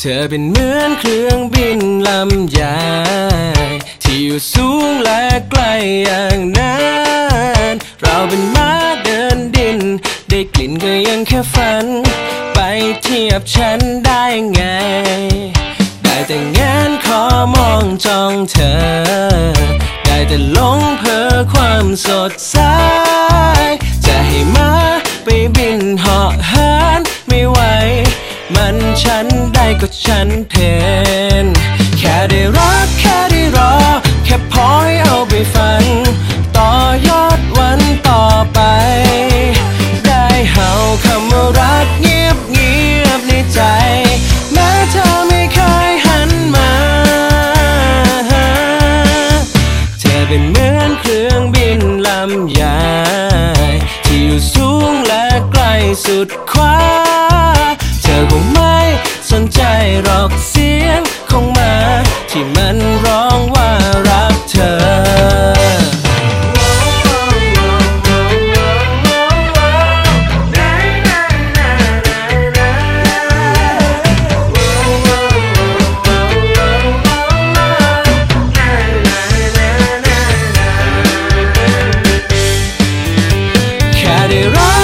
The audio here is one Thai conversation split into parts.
เธอเป็นเหมือนเครื่องบินลำใหญ่ที่อยู่สูงและไกลอย่างนั้น เราเป็นม้าเดินดิน ได้กลิ่นก็ยังแค่ฝัน ไปเทียบฉันได้ไง ได้แต่งานขอมองจ้องเธอ ได้แต่หลงเพอความสดใส จะให้มาไปบินเหาะเหินไม่ไหว มันฉัน ก็ฉันเพนแค่ได้รักแค่ได้รอ แค่พอให้เอาไปฝัน ต่อยอดวันต่อไป ได้เห่าคำว่ารักเงียบเงียบในใจ แม้เธอไม่เคยหันมา เธอเป็นเหมือนเครื่องบินลำใหญ่ที่อยู่สูงและไกลสุดคว้า ที่มันร้องว่ารักเธอได้รัก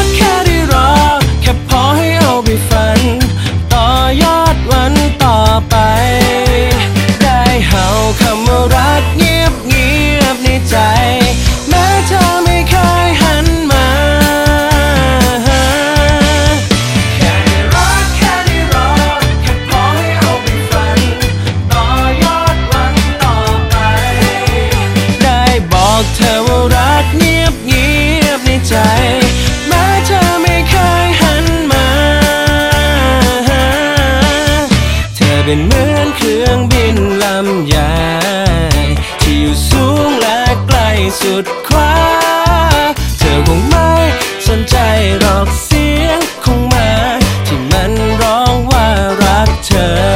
เป็นเหมือนเครื่องบินลำใหญ่ที่อยู่สูงและไกลสุดคว้า เธอคงไม่สนใจหรอกเสียงของมา ที่มันร้องว่ารักเธอ